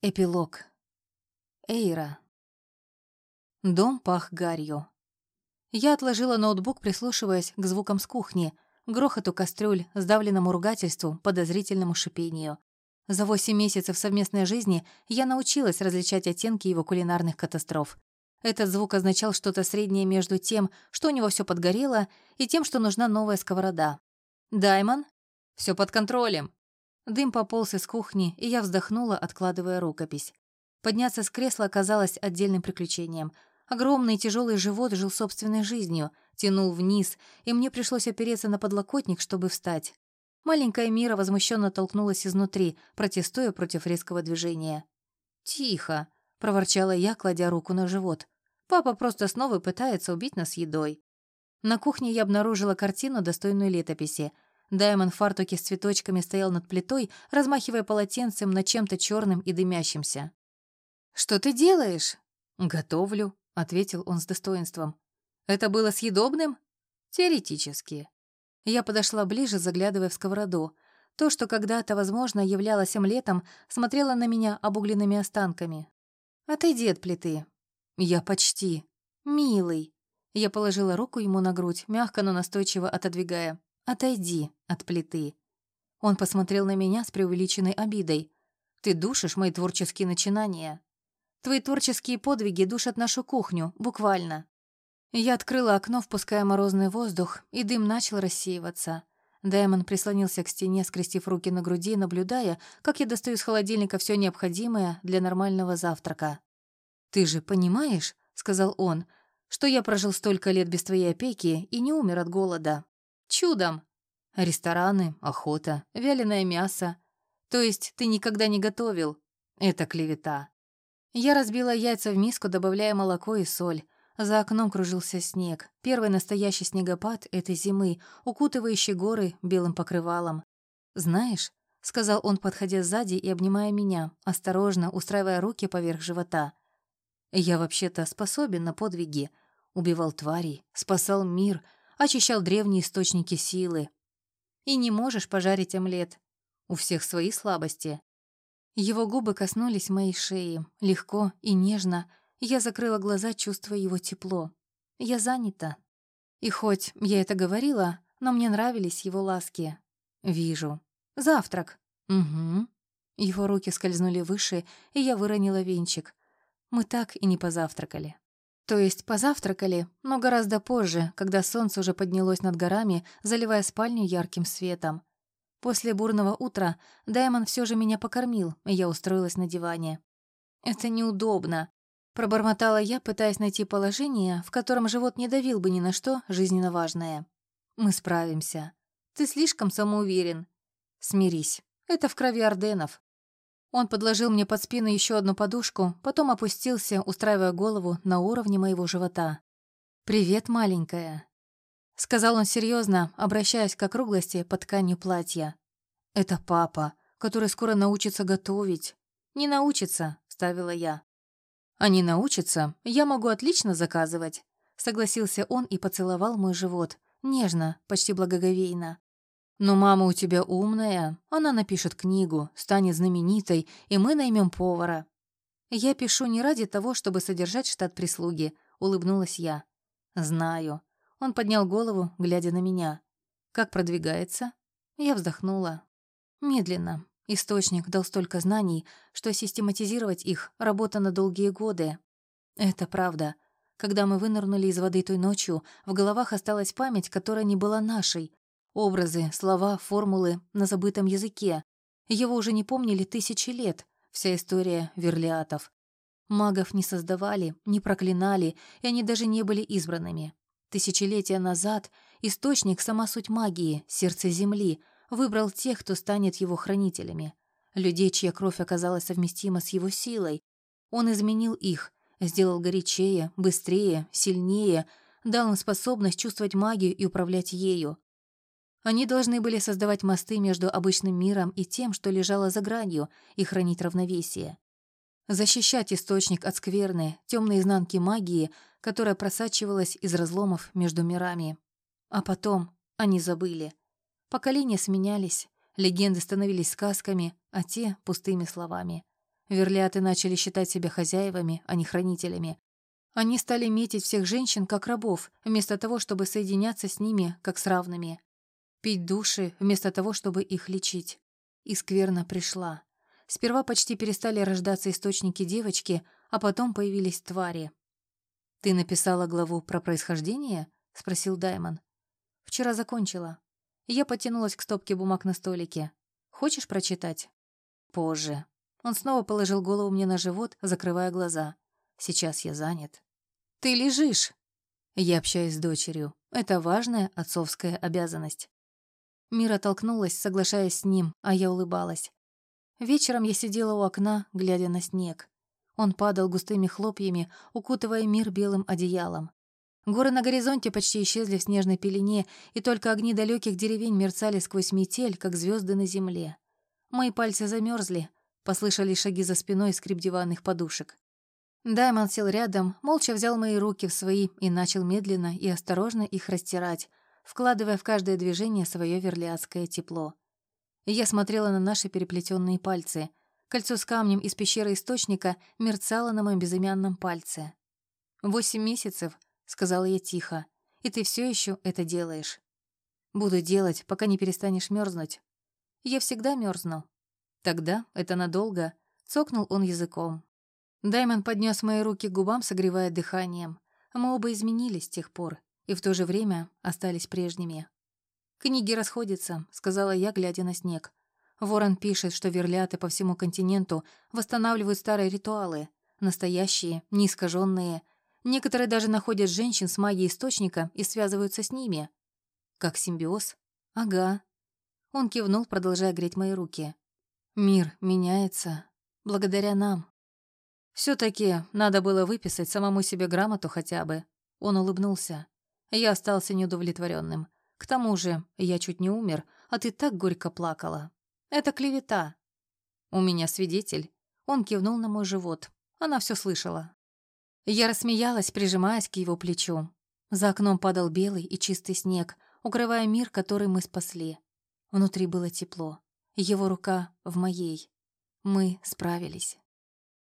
Эпилог. Эйра. Дом пах гарью. Я отложила ноутбук, прислушиваясь к звукам с кухни, грохоту кастрюль, сдавленному ругательству, подозрительному шипению. За восемь месяцев совместной жизни я научилась различать оттенки его кулинарных катастроф. Этот звук означал что-то среднее между тем, что у него все подгорело, и тем, что нужна новая сковорода. «Даймон?» «Все под контролем», Дым пополз из кухни, и я вздохнула, откладывая рукопись. Подняться с кресла оказалось отдельным приключением. Огромный тяжелый живот жил собственной жизнью, тянул вниз, и мне пришлось опереться на подлокотник, чтобы встать. Маленькая Мира возмущенно толкнулась изнутри, протестуя против резкого движения. «Тихо», — проворчала я, кладя руку на живот. «Папа просто снова пытается убить нас едой». На кухне я обнаружила картину, достойную летописи — Даймон в фартуке с цветочками стоял над плитой, размахивая полотенцем над чем-то черным и дымящимся. «Что ты делаешь?» «Готовлю», — ответил он с достоинством. «Это было съедобным?» «Теоретически». Я подошла ближе, заглядывая в сковороду. То, что когда-то, возможно, являлось омлетом, смотрело на меня обугленными останками. «Отойди от плиты». «Я почти». «Милый». Я положила руку ему на грудь, мягко, но настойчиво отодвигая. «Отойди от плиты». Он посмотрел на меня с преувеличенной обидой. «Ты душишь мои творческие начинания. Твои творческие подвиги душат нашу кухню, буквально». Я открыла окно, впуская морозный воздух, и дым начал рассеиваться. Даймон прислонился к стене, скрестив руки на груди, наблюдая, как я достаю из холодильника все необходимое для нормального завтрака. «Ты же понимаешь, — сказал он, — что я прожил столько лет без твоей опеки и не умер от голода. Чудом. Рестораны, охота, вяленое мясо. То есть ты никогда не готовил. Это клевета. Я разбила яйца в миску, добавляя молоко и соль. За окном кружился снег. Первый настоящий снегопад этой зимы, укутывающий горы белым покрывалом. «Знаешь», — сказал он, подходя сзади и обнимая меня, осторожно устраивая руки поверх живота. «Я вообще-то способен на подвиги. Убивал тварей, спасал мир, очищал древние источники силы. И не можешь пожарить омлет. У всех свои слабости. Его губы коснулись моей шеи, легко и нежно. Я закрыла глаза, чувствуя его тепло. Я занята. И хоть я это говорила, но мне нравились его ласки. Вижу. Завтрак. Угу. Его руки скользнули выше, и я выронила венчик. Мы так и не позавтракали. То есть позавтракали, но гораздо позже, когда солнце уже поднялось над горами, заливая спальню ярким светом. После бурного утра Даймон все же меня покормил, и я устроилась на диване. «Это неудобно», — пробормотала я, пытаясь найти положение, в котором живот не давил бы ни на что жизненно важное. «Мы справимся. Ты слишком самоуверен. Смирись. Это в крови Орденов. Он подложил мне под спину еще одну подушку, потом опустился, устраивая голову на уровне моего живота. «Привет, маленькая», — сказал он серьезно, обращаясь к округлости под тканью платья. «Это папа, который скоро научится готовить». «Не научится», — вставила я. «А не научится, я могу отлично заказывать», — согласился он и поцеловал мой живот, нежно, почти благоговейно. «Но мама у тебя умная. Она напишет книгу, станет знаменитой, и мы наймем повара». «Я пишу не ради того, чтобы содержать штат прислуги», — улыбнулась я. «Знаю». Он поднял голову, глядя на меня. «Как продвигается?» Я вздохнула. Медленно. Источник дал столько знаний, что систематизировать их — работа на долгие годы. Это правда. Когда мы вынырнули из воды той ночью, в головах осталась память, которая не была нашей, Образы, слова, формулы на забытом языке. Его уже не помнили тысячи лет, вся история верлиатов. Магов не создавали, не проклинали, и они даже не были избранными. Тысячелетия назад источник, сама суть магии, сердце Земли, выбрал тех, кто станет его хранителями. Людей, чья кровь оказалась совместима с его силой. Он изменил их, сделал горячее, быстрее, сильнее, дал им способность чувствовать магию и управлять ею. Они должны были создавать мосты между обычным миром и тем, что лежало за гранью, и хранить равновесие. Защищать источник от скверны, темной изнанки магии, которая просачивалась из разломов между мирами. А потом они забыли. Поколения сменялись, легенды становились сказками, а те — пустыми словами. Верляты начали считать себя хозяевами, а не хранителями. Они стали метить всех женщин как рабов, вместо того, чтобы соединяться с ними как с равными. Пить души, вместо того, чтобы их лечить. И скверно пришла. Сперва почти перестали рождаться источники девочки, а потом появились твари. «Ты написала главу про происхождение?» — спросил Даймон. «Вчера закончила. Я потянулась к стопке бумаг на столике. Хочешь прочитать?» «Позже». Он снова положил голову мне на живот, закрывая глаза. «Сейчас я занят». «Ты лежишь!» Я общаюсь с дочерью. Это важная отцовская обязанность. Мира толкнулась, соглашаясь с ним, а я улыбалась. Вечером я сидела у окна, глядя на снег. Он падал густыми хлопьями, укутывая мир белым одеялом. Горы на горизонте почти исчезли в снежной пелене, и только огни далеких деревень мерцали сквозь метель, как звезды на земле. Мои пальцы замерзли, послышались шаги за спиной скрип диванных подушек. Даймон сел рядом, молча взял мои руки в свои и начал медленно и осторожно их растирать, вкладывая в каждое движение свое верлиадское тепло. Я смотрела на наши переплетенные пальцы. Кольцо с камнем из пещеры источника мерцало на моем безымянном пальце. «Восемь месяцев», — сказала я тихо, — «и ты все еще это делаешь». «Буду делать, пока не перестанешь мерзнуть». «Я всегда мерзну». «Тогда это надолго», — цокнул он языком. Даймон поднес мои руки к губам, согревая дыханием. Мы оба изменились с тех пор и в то же время остались прежними. «Книги расходятся», — сказала я, глядя на снег. Ворон пишет, что верляты по всему континенту восстанавливают старые ритуалы, настоящие, неискаженные. Некоторые даже находят женщин с магией источника и связываются с ними. Как симбиоз? Ага. Он кивнул, продолжая греть мои руки. Мир меняется. Благодаря нам. все таки надо было выписать самому себе грамоту хотя бы. Он улыбнулся. Я остался неудовлетворенным. К тому же я чуть не умер, а ты так горько плакала. Это клевета. У меня свидетель. Он кивнул на мой живот. Она все слышала. Я рассмеялась, прижимаясь к его плечу. За окном падал белый и чистый снег, укрывая мир, который мы спасли. Внутри было тепло. Его рука в моей. Мы справились.